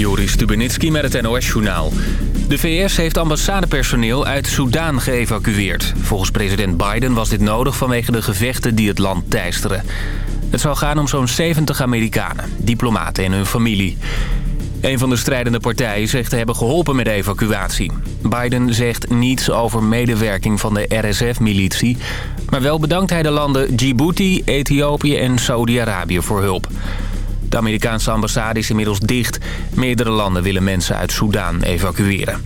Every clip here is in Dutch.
Joris Stubenitski met het NOS-journaal. De VS heeft ambassadepersoneel uit Soudaan geëvacueerd. Volgens president Biden was dit nodig vanwege de gevechten die het land teisteren. Het zal gaan om zo'n 70 Amerikanen, diplomaten en hun familie. Een van de strijdende partijen zegt te hebben geholpen met de evacuatie. Biden zegt niets over medewerking van de RSF-militie... maar wel bedankt hij de landen Djibouti, Ethiopië en Saudi-Arabië voor hulp. De Amerikaanse ambassade is inmiddels dicht. Meerdere landen willen mensen uit Soudaan evacueren.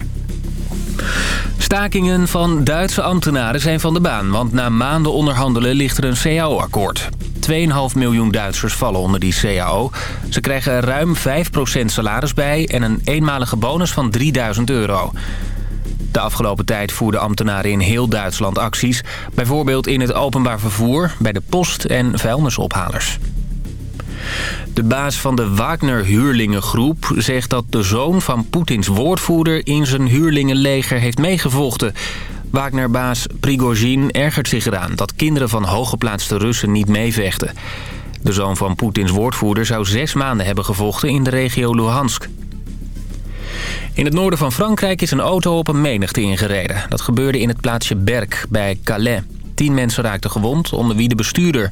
Stakingen van Duitse ambtenaren zijn van de baan... want na maanden onderhandelen ligt er een CAO-akkoord. 2,5 miljoen Duitsers vallen onder die CAO. Ze krijgen ruim 5% salaris bij... en een eenmalige bonus van 3000 euro. De afgelopen tijd voerden ambtenaren in heel Duitsland acties. Bijvoorbeeld in het openbaar vervoer, bij de post en vuilnisophalers. De baas van de Wagner-huurlingengroep zegt dat de zoon van Poetins woordvoerder... in zijn huurlingenleger heeft meegevochten. Wagner-baas Prigozhin ergert zich eraan dat kinderen van hooggeplaatste Russen niet meevechten. De zoon van Poetins woordvoerder zou zes maanden hebben gevochten in de regio Luhansk. In het noorden van Frankrijk is een auto op een menigte ingereden. Dat gebeurde in het plaatsje Berck bij Calais. Tien mensen raakten gewond, onder wie de bestuurder.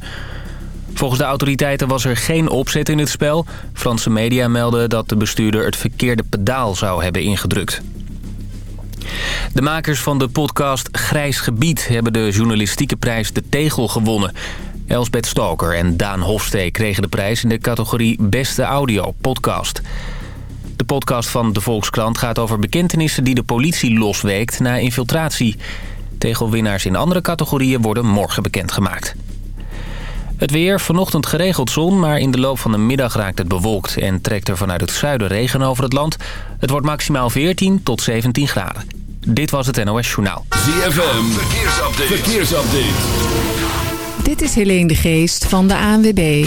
Volgens de autoriteiten was er geen opzet in het spel. Franse media melden dat de bestuurder het verkeerde pedaal zou hebben ingedrukt. De makers van de podcast Grijs Gebied hebben de journalistieke prijs De Tegel gewonnen. Elsbeth Stoker en Daan Hofstee kregen de prijs in de categorie Beste Audio Podcast. De podcast van De Volkskrant gaat over bekentenissen die de politie losweekt na infiltratie. Tegelwinnaars in andere categorieën worden morgen bekendgemaakt. Het weer, vanochtend geregeld zon, maar in de loop van de middag raakt het bewolkt... en trekt er vanuit het zuiden regen over het land. Het wordt maximaal 14 tot 17 graden. Dit was het NOS Journaal. ZFM, verkeersupdate. verkeersupdate. Dit is Helene de Geest van de ANWB.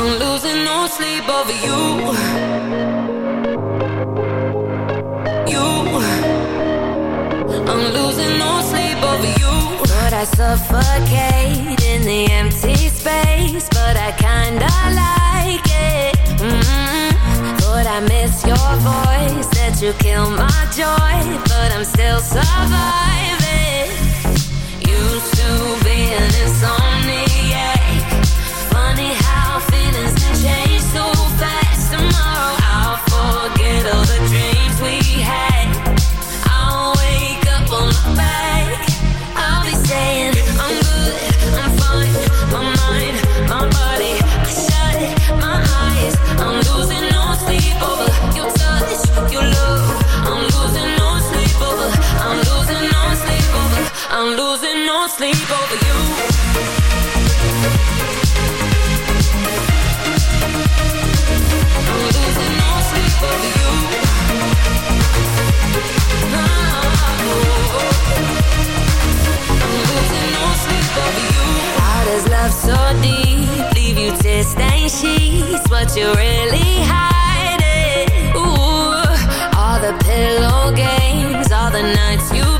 I'm losing no sleep over you. You. I'm losing no sleep over you. Would I suffocate in the empty space? But I kinda like it. Mm I miss your voice? That you kill my joy, but I'm still surviving. Used to be an insomnia. sleep over you. Does love so deep leave you distant sheets? What you really hiding? Ooh, all the pillow games, all the nights you.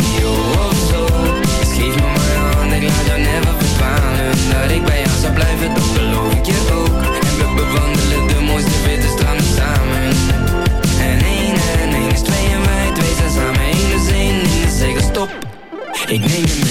Dat ik bij jou zou blijven, dat beloof ik je ook. En we bewandelen de mooiste witte stranden samen. En één en één is twee en wij twee zijn samen. Eén is één, één is zeker stop. Ik neem je mee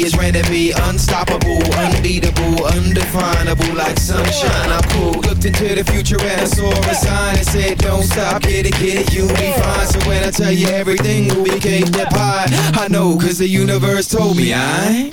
Energy is ready to be unstoppable, unbeatable, undefinable, like sunshine. I'm cool. Looked into the future and I saw a sign that said, Don't stop, get it, get it, you'll be fine. So when I tell you everything will be cake that pie, I know, cause the universe told me I.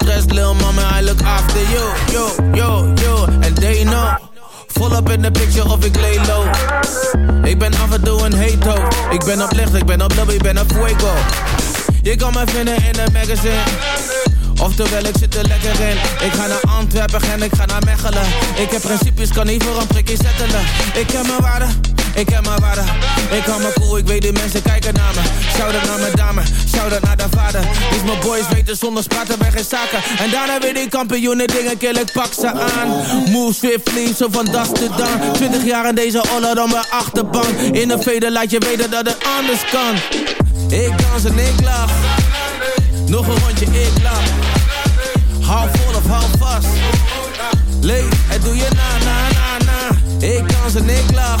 stress, lil mama, I look after you. Yo, yo, yo, and they know. Volop in de picture of ik lay low. Ik ben af en toe een hate ho. Ik ben op licht, ik ben op lobby, ik ben op fuego. Je kan me vinden in een magazine. Oftewel, ik zit er lekker in. Ik ga naar Antwerpen en ik ga naar Mechelen. Ik heb principes, kan niet voor een prikje settelen. Ik heb mijn waarde, ik heb mijn waarde. Ik hou me cool, ik weet die mensen kijken naar me. Shout-out naar mijn dame, shout-out naar de vader. Dus mijn boys weten zonder praten wij geen zaken. En daarna weer die kampioenen dingen kill, ik pak ze aan. Move swiftly, zo van das te dan. 20 jaar in deze oller dan mijn achterbank. In een veder laat je weten dat het anders kan. Ik dans en ik lach. Nog een rondje, ik lach. Hou vol of hou vast. Leef, het doe je na, na, na, na. Ik dans en ik lach.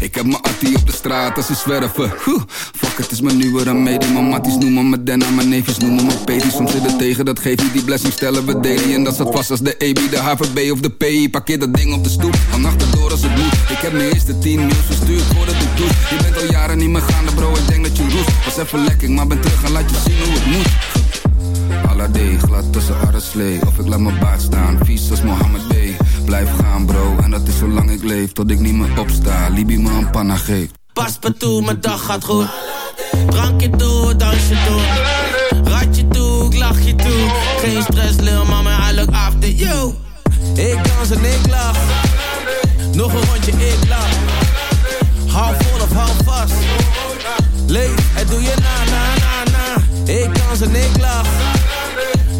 Ik heb mijn attie op de straat als ze zwerven. Oeh, fuck, het is mijn nieuwe remedie. Mijn matties noemen me Denna, mijn neefjes noemen me Peti. Soms zit tegen, dat geeft je die blessing stellen we daily. En dat staat vast als de EB, de HVB of de PI. Parkeer dat ding op de stoep, van achterdoor als het moet. Ik heb mijn eerste 10 mails verstuurd voordat ik doe. Je bent al jaren niet meer gaande bro, ik denk dat je roest. Was even lekker, maar ben terug en laat je zien hoe het moet. Aladdin, glad tussen arreslee Of ik laat mijn baard staan, vies als Mohammed dat is zolang ik leef Tot ik niet meer opsta, Libi me een panna Pas pa toe, mijn dag gaat goed. Drankje toe, dansje toe. Ratje toe, ik lach je toe. Geen stress, lil mama, I look after you. Ik dans en ik lach. Nog een rondje, ik lach. Hou vol of hou vast. Leef, het doe je na, na, na, na. Ik dans en ik lach.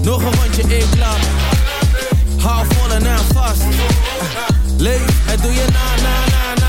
Nog een rondje, ik lach. Hou vol en aan vast. Leef, het doe na, na, na, na.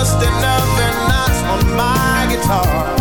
just another notch on my guitar.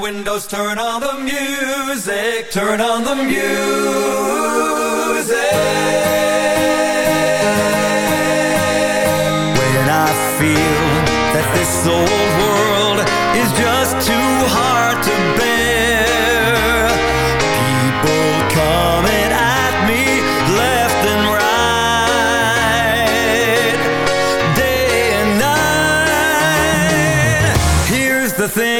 windows, turn on the music, turn on the music. When I feel that this old world is just too hard to bear, people coming at me left and right, day and night. Here's the thing